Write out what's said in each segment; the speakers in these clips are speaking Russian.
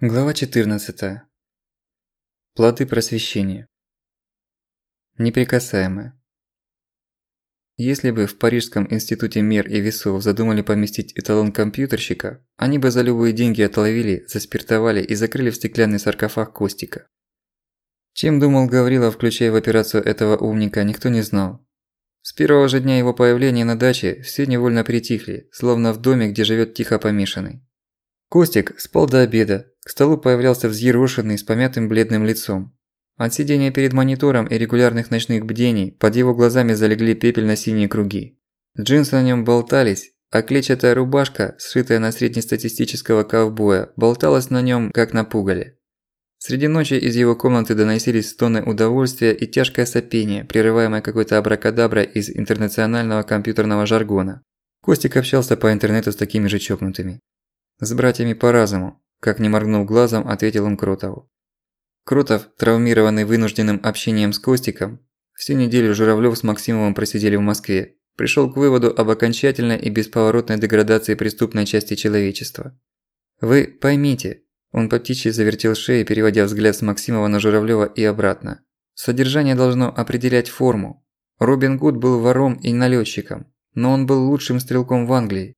Глава 14. Плоды просвещения. Неприкасаемые. Если бы в Парижском институте мер и весов задумали поместить эталон компьютерщика, они бы за любые деньги отловили, заспиртовали и закрыли в стеклянный саркофаг Костика. Чем думал Гаврилов, включая в операцию этого умника, никто не знал. С первого же дня его появления на даче все невольно притихли, словно в доме, где живет тихо помешанный. Костик спал до обеда, к столу появлялся взъерошенный с помятым бледным лицом. От сидения перед монитором и регулярных ночных бдений под его глазами залегли пепельно-синие круги. Джинсы на нем болтались, а клетчатая рубашка, сшитая на среднестатистического ковбоя, болталась на нем, как на пугале. Среди ночи из его комнаты доносились стоны удовольствия и тяжкое сопение, прерываемое какой-то абракадаброй из интернационального компьютерного жаргона. Костик общался по интернету с такими же чокнутыми. С братьями по разуму, как не моргнув глазом, ответил он Кротову. Кротов, травмированный вынужденным общением с Костиком, всю неделю Журавлёв с Максимовым просидели в Москве, пришёл к выводу об окончательной и бесповоротной деградации преступной части человечества. Вы поймите, он по птичьи завертел шею, переводя взгляд с Максимова на Журавлёва и обратно. Содержание должно определять форму. Робин Гуд был вором и налётчиком, но он был лучшим стрелком в Англии.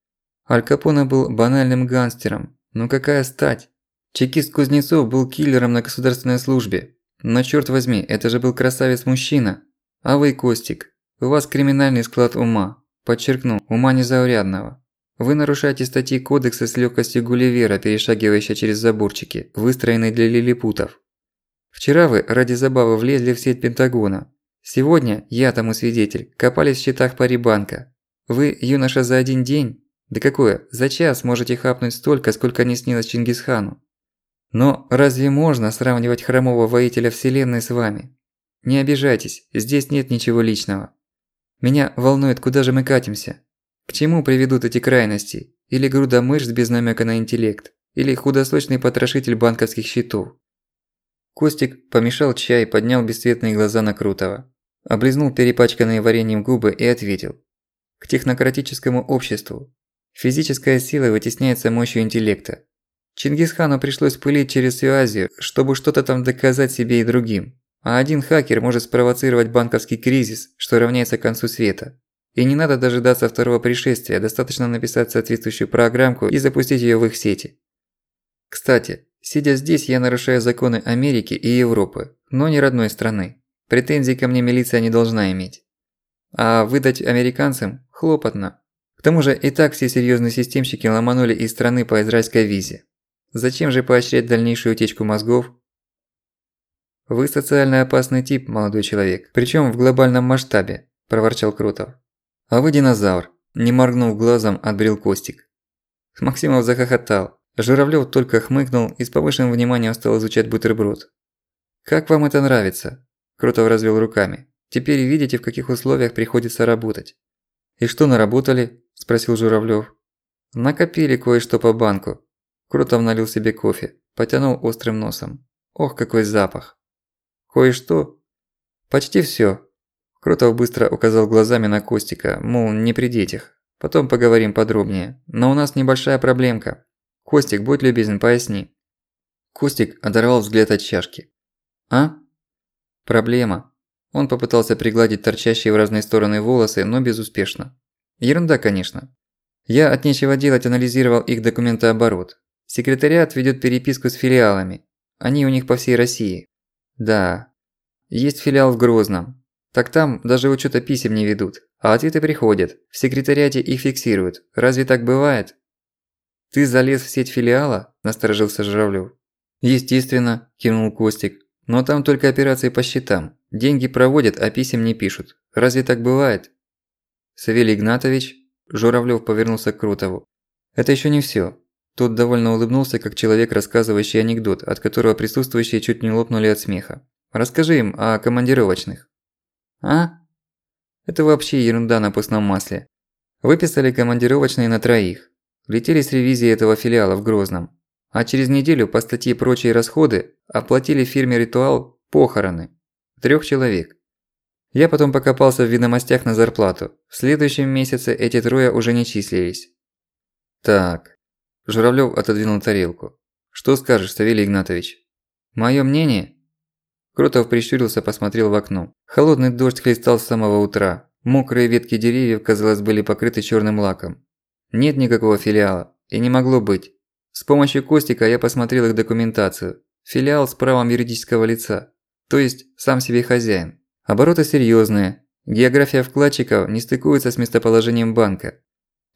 Аль Капоне был банальным гангстером. Ну какая стать? Чекист Кузнецов был киллером на государственной службе. Но чёрт возьми, это же был красавец-мужчина. А вы, Костик, у вас криминальный склад ума. Подчеркну, ума незаурядного. Вы нарушаете статьи кодекса с лёгкостью Гулливера, перешагивающей через заборчики, выстроенные для лилипутов. Вчера вы ради забавы влезли в сеть Пентагона. Сегодня, я тому свидетель, копались в счетах Парибанка. Вы, юноша, за один день да какое, за час можете хапнуть столько, сколько не снилось Чингисхану. Но разве можно сравнивать хромого воителя вселенной с вами? Не обижайтесь, здесь нет ничего личного. Меня волнует, куда же мы катимся? К чему приведут эти крайности? Или груда мышц без намека на интеллект? Или худосочный потрошитель банковских счетов? Костик помешал чай, поднял бесцветные глаза на Крутого. Облизнул перепачканные вареньем губы и ответил. К технократическому обществу, Физическая сила вытесняется мощью интеллекта. Чингисхану пришлось пылить через всю Азию, чтобы что-то там доказать себе и другим. А один хакер может спровоцировать банковский кризис, что равняется концу света. И не надо дожидаться второго пришествия, достаточно написать соответствующую программку и запустить её в их сети. Кстати, сидя здесь, я нарушаю законы Америки и Европы, но не родной страны. Претензий ко мне милиция не должна иметь. А выдать американцам – хлопотно, к тому же и так все серьёзные системщики ломанули из страны по израильской визе. Зачем же поощрять дальнейшую утечку мозгов? Вы социально опасный тип, молодой человек, причём в глобальном масштабе, проворчал Крутов. А вы динозавр, не моргнув глазом, отбрил Костик. Максимов захохотал. Журавлёв только хмыкнул и с повышенным вниманием стал изучать бутерброд. «Как вам это нравится?» Крутов развел руками. «Теперь видите, в каких условиях приходится работать». «И что наработали?» – спросил Журавлёв. «Накопили кое-что по банку». Крутов налил себе кофе, потянул острым носом. Ох, какой запах! «Кое-что?» «Почти всё». Крутов быстро указал глазами на Костика, мол, не при детях. Потом поговорим подробнее. Но у нас небольшая проблемка. Костик, будь любезен, поясни. Костик оторвал взгляд от чашки. А? Проблема. Он попытался пригладить торчащие в разные стороны волосы, но безуспешно. Ерунда, конечно. Я от нечего делать анализировал их документооборот. Секретариат ведёт переписку с филиалами. Они у них по всей России. Да. Есть филиал в Грозном. Так там даже учёта писем не ведут, а ответы приходят. В секретариате их фиксируют. Разве так бывает? Ты залез в сеть филиала? насторожился Журавлёв. Естественно, кивнул Костик. Но там только операции по счетам. Деньги проводят, а писем не пишут. Разве так бывает? Савелий Игнатович, Журавлёв повернулся к Крутову. Это ещё не всё. Тот довольно улыбнулся, как человек, рассказывающий анекдот, от которого присутствующие чуть не лопнули от смеха. Расскажи им о командировочных. А? Это вообще ерунда на постном масле. Выписали командировочные на троих. Летели с ревизией этого филиала в Грозном. А через неделю по статье «Прочие расходы» оплатили фирме «Ритуал» похороны. Трёх человек. Я потом покопался в ведомостях на зарплату. В следующем месяце эти трое уже не числились. Так. Журавлёв отодвинул тарелку. Что скажешь, Савелий Игнатович? Моё мнение? Кротов прищурился, посмотрел в окно. Холодный дождь хлестал с самого утра. Мокрые ветки деревьев, казалось, были покрыты чёрным лаком. Нет никакого филиала. И не могло быть. С помощью Костика я посмотрел их документацию. Филиал с правом юридического лица. То есть, сам себе хозяин. Обороты серьёзные. География вкладчиков не стыкуется с местоположением банка.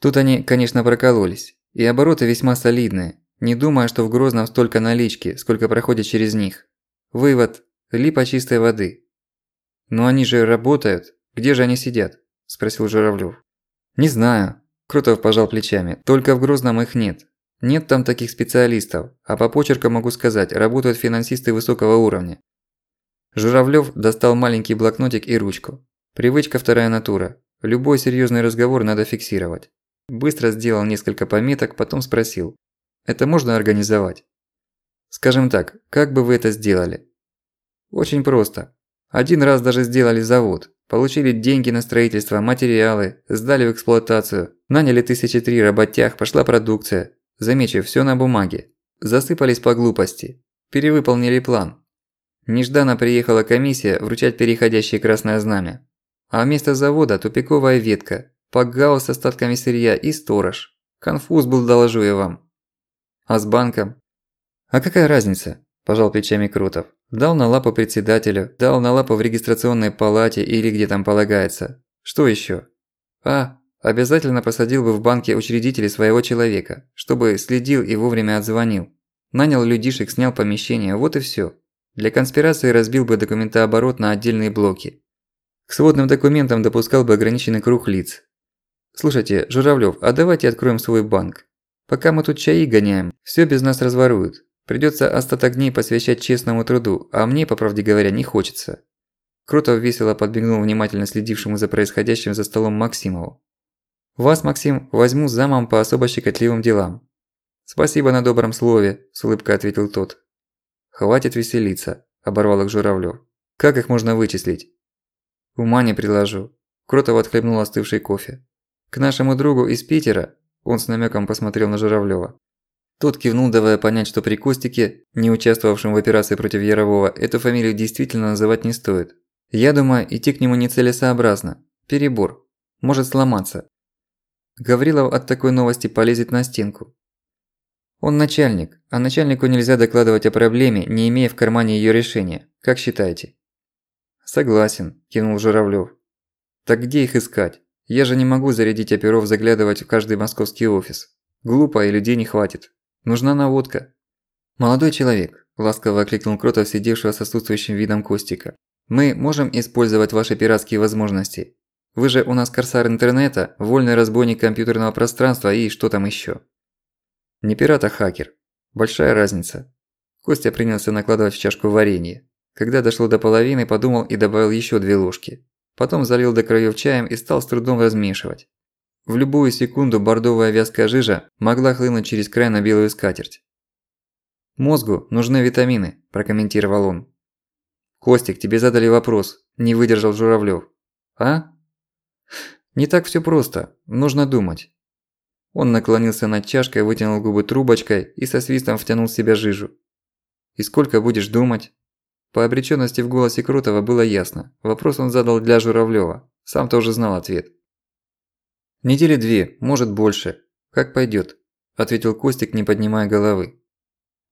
Тут они, конечно, прокололись. И обороты весьма солидные. Не думая, что в Грозном столько налички, сколько проходит через них. Вывод – липа чистой воды. «Но они же работают. Где же они сидят?» – спросил Журавлёв. «Не знаю». Крутов пожал плечами. «Только в Грозном их нет. Нет там таких специалистов. А по почеркам могу сказать, работают финансисты высокого уровня». Журавлёв достал маленький блокнотик и ручку. Привычка вторая натура. Любой серьёзный разговор надо фиксировать. Быстро сделал несколько пометок, потом спросил. Это можно организовать? Скажем так, как бы вы это сделали? Очень просто. Один раз даже сделали завод, получили деньги на строительство, материалы, сдали в эксплуатацию, наняли тысячи три работяг, пошла продукция. Замечу, всё на бумаге. Засыпались по глупости. Перевыполнили план. Нежданно приехала комиссия вручать переходящее красное знамя. А вместо завода тупиковая ветка, пакгаус с остатками сырья и сторож. Конфуз был, доложу я вам. А с банком? А какая разница? Пожал плечами Крутов. Дал на лапу председателю, дал на лапу в регистрационной палате или где там полагается. Что ещё? А, обязательно посадил бы в банке учредителей своего человека, чтобы следил и вовремя отзвонил. Нанял людишек, снял помещение, вот и всё. Для конспирации разбил бы документооборот на отдельные блоки. К сводным документам допускал бы ограниченный круг лиц. Слушайте, Журавлёв, а давайте откроем свой банк. Пока мы тут чаи гоняем, всё без нас разворуют. Придётся остаток дней посвящать честному труду, а мне, по правде говоря, не хочется». Крутов весело подбегнул внимательно следившему за происходящим за столом Максимову. «Вас, Максим, возьму замом по особо щекотливым делам». «Спасибо на добром слове», – с улыбкой ответил тот. «Хватит веселиться», – оборвал их Журавлёв. «Как их можно вычислить?» «Ума не приложу». Кротов отхлебнул остывший кофе. «К нашему другу из Питера он с намеком посмотрел на Журавлёва. Тот кивнул, давая понять, что при Костике, не участвовавшем в операции против Ярового, эту фамилию действительно называть не стоит. Я думаю, идти к нему нецелесообразно. Перебор. Может сломаться. Гаврилов от такой новости полезет на стенку. Он начальник, а начальнику нельзя докладывать о проблеме, не имея в кармане её решения. Как считаете? Согласен, кивнул Журавлёв. Так где их искать? Я же не могу зарядить оперов заглядывать в каждый московский офис. Глупо и людей не хватит. Нужна наводка. «Молодой человек», – ласково окликнул Кротов, сидевшего с отсутствующим видом Костика. «Мы можем использовать ваши пиратские возможности. Вы же у нас корсар интернета, вольный разбойник компьютерного пространства и что там ещё». «Не пират, а хакер. Большая разница». Костя принялся накладывать в чашку варенье. Когда дошло до половины, подумал и добавил ещё две ложки. Потом залил до краёв чаем и стал с трудом размешивать. В любую секунду бордовая вязкая жижа могла хлынуть через край на белую скатерть. «Мозгу нужны витамины», – прокомментировал он. «Костик, тебе задали вопрос», – не выдержал Журавлёв. «А?» «Не так всё просто. Нужно думать». Он наклонился над чашкой, вытянул губы трубочкой и со свистом втянул в себя жижу. «И сколько будешь думать?» По обречённости в голосе Крутого было ясно. Вопрос он задал для Журавлёва. Сам тоже знал ответ. «Недели две, может больше. Как пойдёт», – ответил Костик, не поднимая головы.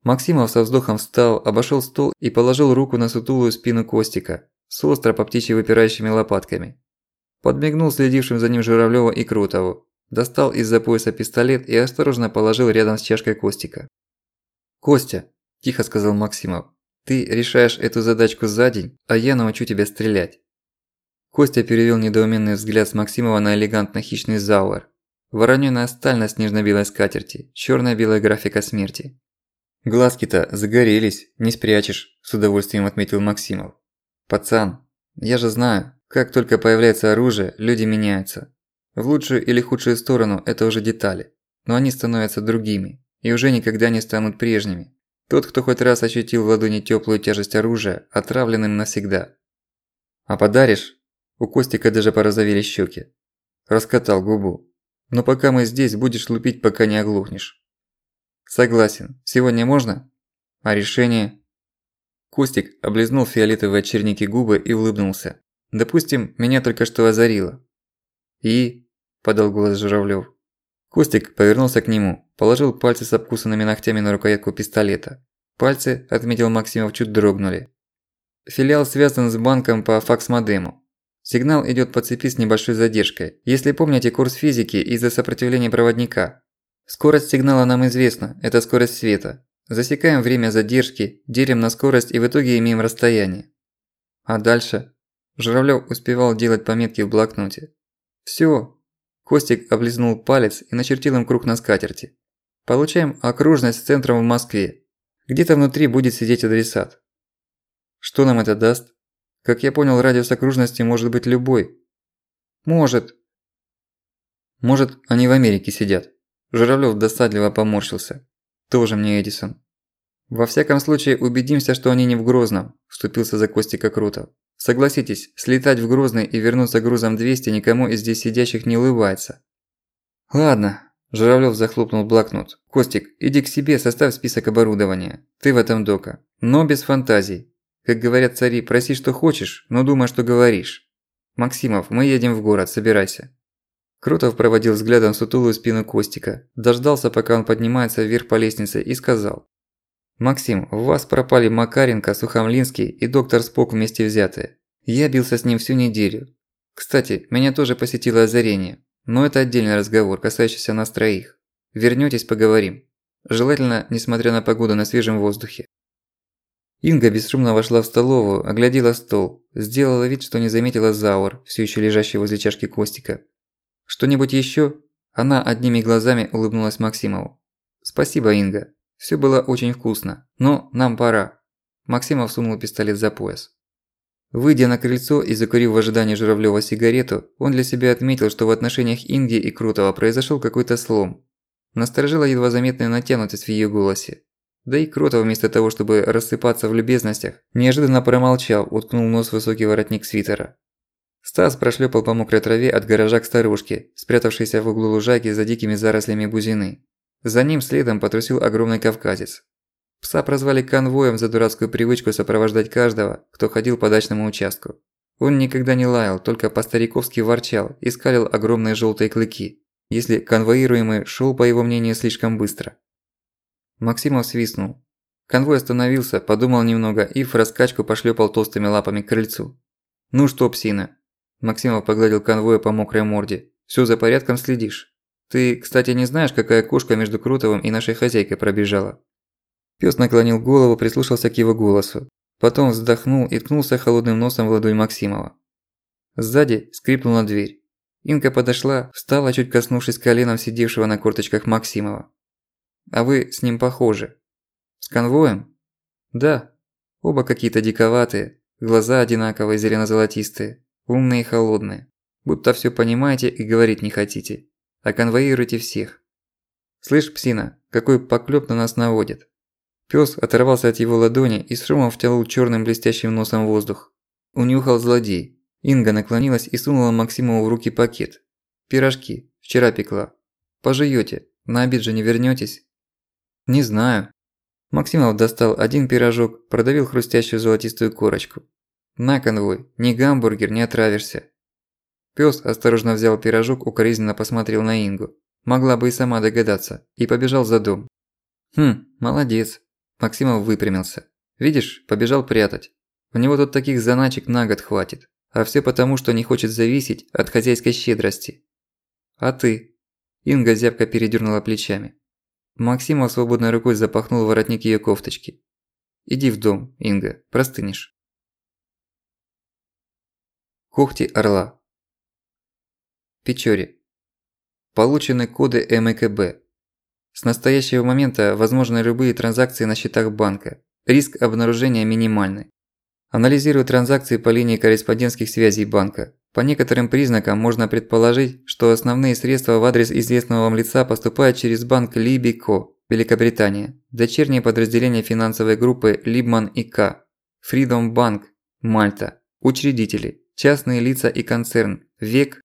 Максимов со вздохом встал, обошёл стол и положил руку на сутулую спину Костика, с остро по птичьи выпирающими лопатками. Подмигнул следившим за ним Журавлёва и Крутову, достал из-за пояса пистолет и осторожно положил рядом с чашкой Костика. «Костя», – тихо сказал Максимов, ты решаешь эту задачку за день, а я научу тебя стрелять. Костя перевёл недоуменный взгляд с Максимова на элегантно-хищный зауэр. Воронёная сталь на снежно-белой скатерти, чёрно-белая графика смерти. «Глазки-то загорелись, не спрячешь», – с удовольствием отметил Максимов. «Пацан, я же знаю, как только появляется оружие, люди меняются. В лучшую или худшую сторону – это уже детали, но они становятся другими и уже никогда не станут прежними. Тот, кто хоть раз ощутил в ладони тёплую тяжесть оружия, отравленным навсегда. А подаришь? У Костика даже порозовели щеки. Раскатал губу. Но пока мы здесь, будешь лупить, пока не оглохнешь. Согласен. Сегодня можно? А решение? Костик облизнул фиолетовые очерники губы и улыбнулся. Допустим, меня только что озарило. И... подал голос Журавлёв. Костик повернулся к нему, положил пальцы с обкусанными ногтями на рукоятку пистолета. Пальцы, отметил Максимов, чуть дрогнули. Филиал связан с банком по факс-модему. Сигнал идёт по цепи с небольшой задержкой. Если помните курс физики из-за сопротивления проводника. Скорость сигнала нам известна, это скорость света. Засекаем время задержки, делим на скорость и в итоге имеем расстояние. А дальше? Журавлёв успевал делать пометки в блокноте. Всё. Костик облизнул палец и начертил им круг на скатерти. Получаем окружность с центром в Москве. Где-то внутри будет сидеть адресат. Что нам это даст? Как я понял, радиус окружности может быть любой. Может. Может, они в Америке сидят. Журавлёв досадливо поморщился. Тоже мне Эдисон. Во всяком случае, убедимся, что они не в Грозном, вступился за Костика Крутов. Согласитесь, слетать в Грозный и вернуться грузом 200 никому из здесь сидящих не улыбается. Ладно, Журавлёв захлопнул блокнот. Костик, иди к себе, составь список оборудования. Ты в этом дока. Но без фантазий. Как говорят цари, проси что хочешь, но думай, что говоришь. Максимов, мы едем в город, собирайся. Крутов проводил взглядом сутулую спину Костика, дождался, пока он поднимается вверх по лестнице и сказал. «Максим, у вас пропали Макаренко, Сухомлинский и доктор Спок вместе взятые. Я бился с ним всю неделю. Кстати, меня тоже посетило озарение, но это отдельный разговор, касающийся нас троих. Вернётесь, поговорим. Желательно, несмотря на погоду, на свежем воздухе». Инга бесшумно вошла в столовую, оглядела стол, сделала вид, что не заметила Заур, всё ещё лежащий возле чашки Костика. «Что-нибудь ещё?» Она одними глазами улыбнулась Максимову. «Спасибо, Инга. Всё было очень вкусно. Но нам пора». Максимов сунул пистолет за пояс. Выйдя на крыльцо и закурив в ожидании Журавлёва сигарету, он для себя отметил, что в отношениях Инги и Крутого произошёл какой-то слом. Насторожила едва заметная натянутость в её голосе. Да и Кротов вместо того, чтобы рассыпаться в любезностях, неожиданно промолчал, уткнул нос в высокий воротник свитера. Стас прошлепал по мокрой траве от гаража к старушке, спрятавшейся в углу лужайки за дикими зарослями бузины. За ним следом потрусил огромный кавказец. Пса прозвали конвоем за дурацкую привычку сопровождать каждого, кто ходил по дачному участку. Он никогда не лаял, только по-стариковски ворчал и скалил огромные желтые клыки, если конвоируемый шел, по его мнению, слишком быстро. Максимов свистнул. Конвой остановился, подумал немного и в раскачку пошлепал толстыми лапами к крыльцу. «Ну что, псина?» Максимов погладил конвоя по мокрой морде. «Всё за порядком следишь? Ты, кстати, не знаешь, какая кошка между Крутовым и нашей хозяйкой пробежала?» Пёс наклонил голову, прислушался к его голосу. Потом вздохнул и ткнулся холодным носом в ладонь Максимова. Сзади скрипнула дверь. Инка подошла, встала, чуть коснувшись коленом сидевшего на корточках Максимова. А вы с ним похожи. С конвоем? Да. Оба какие-то диковатые, глаза одинаковые зелено-золотистые, умные и холодные. Будто всё понимаете и говорить не хотите. А конвоируете всех. Слышь, псина, какой поклёп на нас наводит. Пёс оторвался от его ладони и с шумом втянул чёрным блестящим носом воздух. Унюхал злодей. Инга наклонилась и сунула Максимову в руки пакет. «Пирожки. Вчера пекла. Пожуёте. На обед же не вернётесь?» «Не знаю». Максимов достал один пирожок, продавил хрустящую золотистую корочку. «На, конвой, ни гамбургер, не отравишься». Пёс осторожно взял пирожок, укоризненно посмотрел на Ингу. Могла бы и сама догадаться. И побежал за дом. «Хм, молодец». Максимов выпрямился. «Видишь, побежал прятать. У него тут таких заначек на год хватит. А всё потому, что не хочет зависеть от хозяйской щедрости». «А ты?» Инга зябко передёрнула плечами. Максимов свободной рукой запахнул воротник её кофточки. «Иди в дом, Инга, простынешь». Когти орла. Печори. Получены коды МКБ. С настоящего момента возможны любые транзакции на счетах банка. Риск обнаружения минимальный. Анализирую транзакции по линии корреспондентских связей банка. По некоторым признакам можно предположить, что основные средства в адрес известного вам лица поступают через банк Либико, Великобритания, дочернее подразделение финансовой группы Либман и К, Freedom Bank, Мальта, учредители, частные лица и концерн, ВЕК,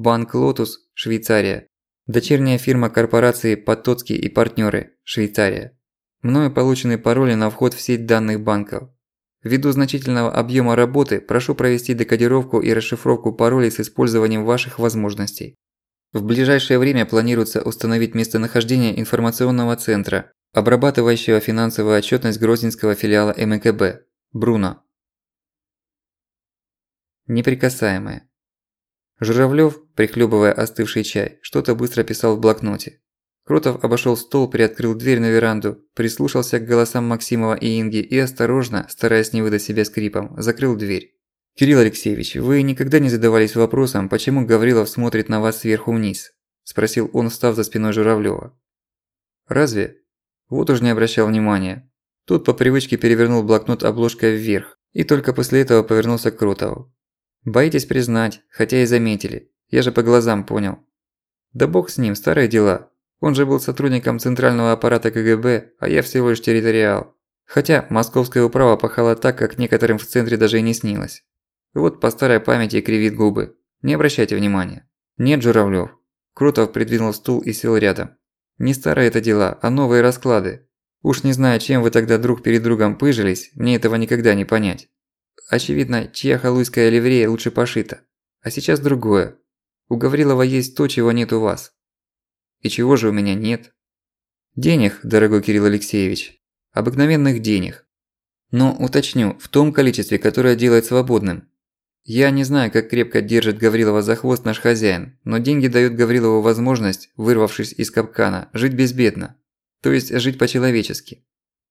Банк Лотус, Швейцария, Дочерняя фирма корпорации Потоцкий и партнеры, Швейцария. Мною получены пароли на вход в сеть данных банков. Ввиду значительного объема работы прошу провести декодировку и расшифровку паролей с использованием ваших возможностей. В ближайшее время планируется установить местонахождение информационного центра, обрабатывающего финансовую отчетность Грозненского филиала МКБ, Бруно. Неприкасаемые. Журавлёв, прихлёбывая остывший чай, что-то быстро писал в блокноте. Кротов обошёл стол, приоткрыл дверь на веранду, прислушался к голосам Максимова и Инги и осторожно, стараясь не выдать себя скрипом, закрыл дверь. «Кирилл Алексеевич, вы никогда не задавались вопросом, почему Гаврилов смотрит на вас сверху вниз?» – спросил он, встав за спиной Журавлёва. «Разве?» Вот уж не обращал внимания. Тот по привычке перевернул блокнот обложкой вверх и только после этого повернулся к Кротову. «Боитесь признать, хотя и заметили. Я же по глазам понял». «Да бог с ним, старые дела. Он же был сотрудником центрального аппарата КГБ, а я всего лишь территориал. Хотя московская управа пахала так, как некоторым в центре даже и не снилось. Вот по старой памяти кривит губы. Не обращайте внимания. Нет, Журавлёв. Крутов придвинул стул и сел рядом. Не старые это дела, а новые расклады. Уж не знаю, чем вы тогда друг перед другом пыжились, мне этого никогда не понять. Очевидно, чья халуйская ливрея лучше пошита. А сейчас другое. У Гаврилова есть то, чего нет у вас. И чего же у меня нет? Денег, дорогой Кирилл Алексеевич. Обыкновенных денег. Но уточню, в том количестве, которое делает свободным. Я не знаю, как крепко держит Гаврилова за хвост наш хозяин, но деньги дают Гаврилову возможность, вырвавшись из капкана, жить безбедно. То есть жить по-человечески.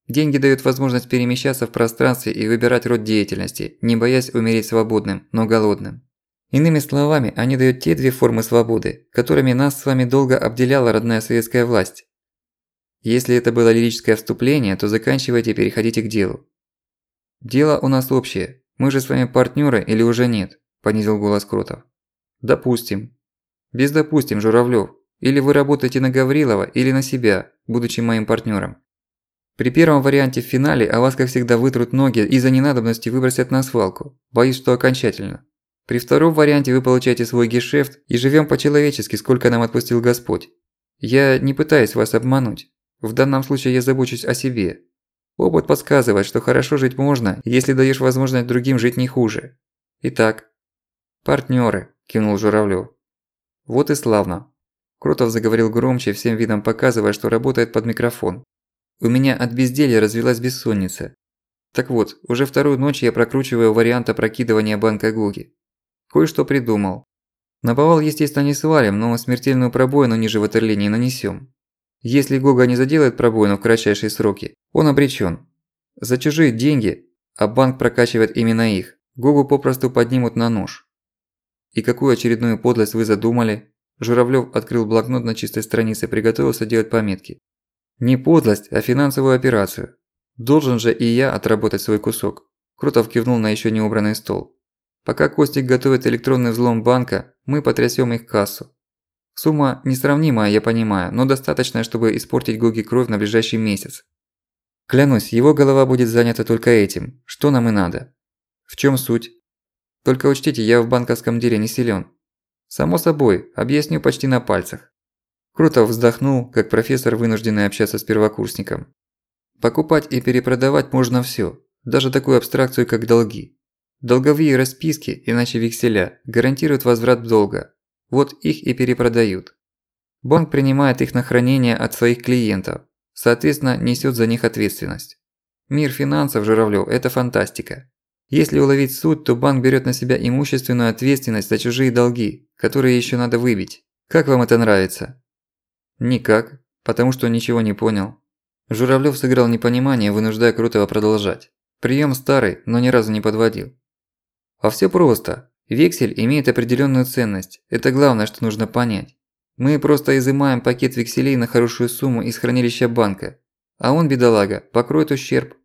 Деньги дают возможность перемещаться в пространстве и выбирать род деятельности, не боясь умереть свободным, но голодным. Иными словами, они дают те две формы свободы, которыми нас с вами долго обделяла родная советская власть. Если это было лирическое вступление, то заканчивайте и переходите к делу. Дело у нас общее, мы же с вами партнеры или уже нет?» – понизил голос Кротов. «Допустим». «Без допустим, Журавлёв. Или вы работаете на Гаврилова, или на себя, будучи моим партнером. При первом варианте в финале о вас, как всегда, вытрут ноги и за ненадобности выбросят на свалку. Боюсь, что окончательно. При втором варианте вы получаете свой гешефт и живем по-человечески, сколько нам отпустил Господь. Я не пытаюсь вас обмануть. В данном случае я забочусь о себе, Опыт подсказывает, что хорошо жить можно, если даешь возможность другим жить не хуже. Итак, партнеры, кивнул Журавлёв. Вот и славно. Кротов заговорил громче, всем видом показывая, что работает под микрофон. У меня от безделья развилась бессонница. Так вот, уже вторую ночь я прокручиваю вариант опрокидывания банка Гоги. Кое-что придумал. Наповал, естественно, не свалим, но смертельную пробоину ниже ватерлинии нанесем. Если Гога не заделает пробоину в кратчайшие сроки, он обречен. За чужие деньги, а банк прокачивает именно их, Гогу попросту поднимут на нож. И какую очередную подлость вы задумали? Журавлёв открыл блокнот на чистой странице и приготовился делать пометки. Не подлость, а финансовую операцию. Должен же и я отработать свой кусок. Крутов кивнул на ещё не убранный стол. Пока Костик готовит электронный взлом банка, мы потрясём их кассу. Сумма несравнимая, я понимаю, но достаточная, чтобы испортить Гоги кровь на ближайший месяц. Клянусь, его голова будет занята только этим, что нам и надо. В чём суть? Только учтите, я в банковском деле не силен. Само собой, объясню почти на пальцах. Крутов вздохнул, как профессор, вынужденный общаться с первокурсником. Покупать и перепродавать можно всё, даже такую абстракцию, как долги. Долговые расписки, иначе векселя, гарантируют возврат долга, вот их и перепродают. Банк принимает их на хранение от своих клиентов, соответственно, несет за них ответственность. Мир финансов, Журавлёв – это фантастика. Если уловить суть, то банк берет на себя имущественную ответственность за чужие долги, которые еще надо выбить. Как вам это нравится? Никак, потому что ничего не понял. Журавлёв сыграл непонимание, вынуждая Крутого продолжать. Прием старый, но ни разу не подводил. А все просто. Вексель имеет определенную ценность, это главное, что нужно понять. Мы просто изымаем пакет векселей на хорошую сумму из хранилища банка, а он, бедолага, покроет ущерб.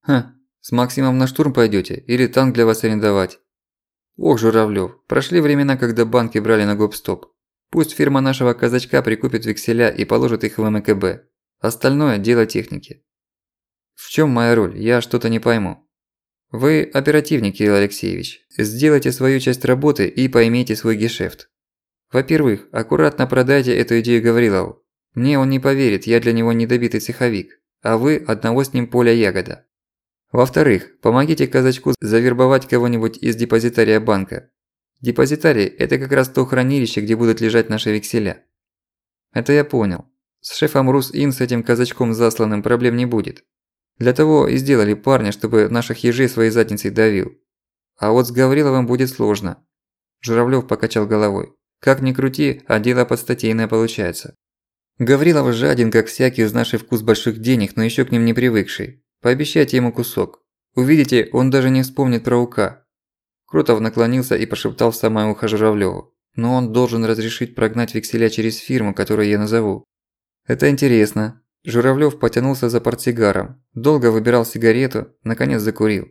Ха, с Максимом на штурм пойдете или танк для вас арендовать? Ох, Журавлёв, прошли времена, когда банки брали на гоп-стоп. Пусть фирма нашего казачка прикупит векселя и положит их в МКБ. Остальное – дело техники. В чем моя роль? Я что-то не пойму. Вы оперативник, Кирилл Алексеевич. Сделайте свою часть работы и поймите свой гешефт. Во-первых, аккуратно продайте эту идею Гаврилову. Мне он не поверит, я для него недобитый цеховик, а вы одного с ним поля ягода. Во-вторых, помогите казачку завербовать кого-нибудь из депозитария банка. Депозитарий – это как раз то хранилище, где будут лежать наши векселя. Это я понял. С шефом Рус-Ин с этим казачком засланным проблем не будет. Для того и сделали парня, чтобы наших ежей своей задницей давил. А вот с Гавриловым будет сложно. Журавлёв покачал головой. Как ни крути, а дело подстатейное получается. Гаврилов жаден, как всякий, узнавший вкус больших денег, но ещё к ним не привыкший. Пообещайте ему кусок. Увидите, он даже не вспомнит про УК. Крутов наклонился и прошептал в самое ухо Журавлёву. Но он должен разрешить прогнать векселя через фирму, которую я назову. Это интересно. Журавлёв потянулся за портсигаром, долго выбирал сигарету, наконец закурил.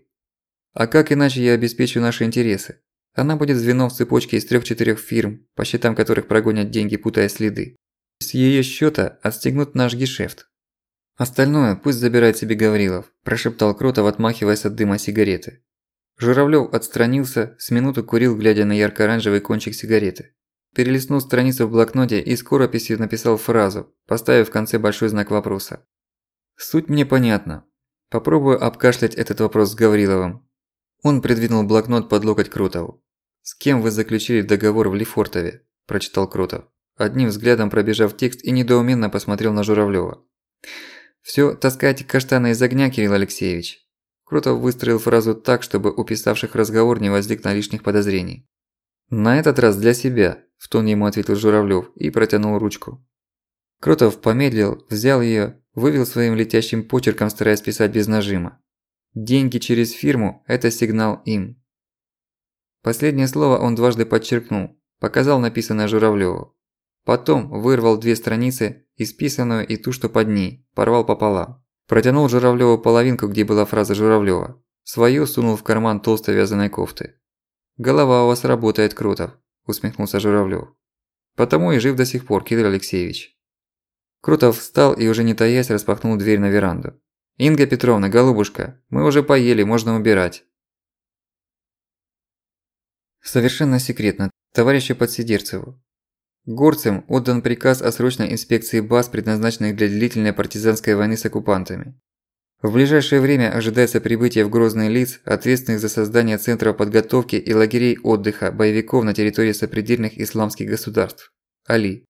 А как иначе я обеспечу наши интересы? Она будет звеном в цепочке из трех-четырех фирм, по счетам которых прогонят деньги, путая следы. С её счёта отстегнут наш гешефт. Остальное пусть забирает себе Гаврилов, прошептал Кротов, отмахиваясь от дыма сигареты. Журавлёв отстранился, с минуту курил, глядя на ярко-оранжевый кончик сигареты. Перелистнул страницу в блокноте и скорописью написал фразу, поставив в конце большой знак вопроса. Суть мне понятна. Попробую обкашлять этот вопрос с Гавриловым. Он придвинул блокнот под локоть Крутову. «С кем вы заключили договор в Лефортове?» – прочитал Крутов. Одним взглядом пробежав текст и недоуменно посмотрел на Журавлёва. «Всё, таскайте каштаны из огня, Кирилл Алексеевич». Крутов выстроил фразу так, чтобы у писавших разговор не возникло лишних подозрений. «На этот раз для себя», – в тон ему ответил Журавлёв и протянул ручку. Крутов помедлил, взял её, вывел своим летящим почерком, стараясь писать без нажима. Деньги через фирму – это сигнал им. Последнее слово он дважды подчеркнул, показал написанное Журавлёву. Потом вырвал две страницы, исписанную и ту, что под ней, порвал пополам. Протянул Журавлёву половинку, где была фраза Журавлёва. Свою сунул в карман толстой вязаной кофты. «Голова у вас работает, Крутов», – усмехнулся Журавлёв. «Потому и жив до сих пор, Кирилл Алексеевич». Крутов встал и уже не таясь распахнул дверь на веранду. «Инга Петровна, голубушка, мы уже поели, можно убирать». Совершенно секретно, товарищу Подсидерцеву. Горцам отдан приказ о срочной инспекции баз, предназначенных для длительной партизанской войны с оккупантами. В ближайшее время ожидается прибытие в Грозный лиц, ответственных за создание центров подготовки и лагерей отдыха боевиков на территории сопредельных исламских государств. Али.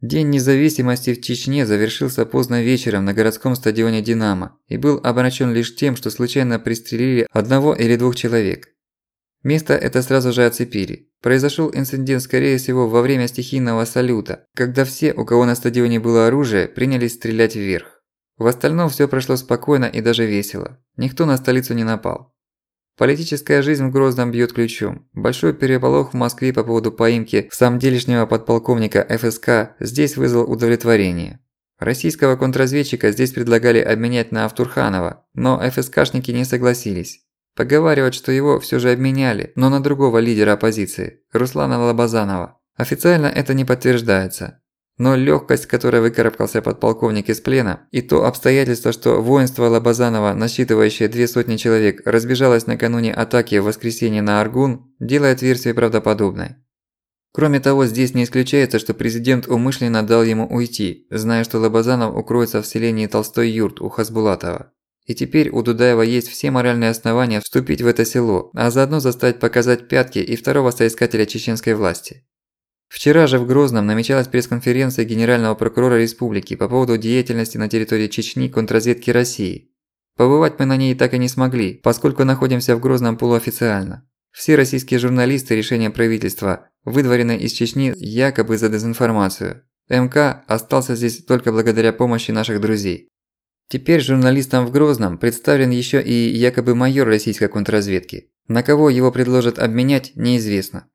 День независимости в Чечне завершился поздно вечером на городском стадионе «Динамо» и был обращен лишь тем, что случайно пристрелили одного или двух человек. Место это сразу же оцепили. Произошел инцидент, скорее всего, во время стихийного салюта, когда все, у кого на стадионе было оружие, принялись стрелять вверх. В остальном всё прошло спокойно и даже весело. Никто на столицу не напал. Политическая жизнь в Грозном бьёт ключом. Большой переполох в Москве по поводу поимки самделишнего подполковника ФСК здесь вызвал удовлетворение. Российского контрразведчика здесь предлагали обменять на Автурханова, но ФСКшники не согласились. Поговаривают, что его всё же обменяли, но на другого лидера оппозиции, Руслана Лобазанова. Официально это не подтверждается. Но легкость, которой выкарабкался подполковник из плена, и то обстоятельство, что воинство Лобазанова, насчитывающее две сотни человек, разбежалось накануне атаки в воскресенье на Аргун, делает версию правдоподобной. Кроме того, здесь не исключается, что президент умышленно дал ему уйти, зная, что Лобазанов укроется в селении Толстой юрт у Хасбулатова. И теперь у Дудаева есть все моральные основания вступить в это село, а заодно заставить показать пятки и второго соискателя чеченской власти. Вчера же в Грозном намечалась пресс-конференция Генерального прокурора республики по поводу деятельности на территории Чечни контрразведки России. Побывать мы на ней так и не смогли, поскольку находимся в Грозном полуофициально. Все российские журналисты решения правительства выдворены из Чечни якобы за дезинформацию. МК остался здесь только благодаря помощи наших друзей. Теперь журналистам в Грозном представлен еще и якобы майор российской контрразведки. На кого его предложат обменять, неизвестно.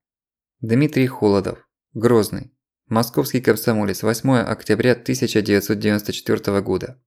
Дмитрий Холодов Грозный. Московский комсомолец. 8 октября 1994 года.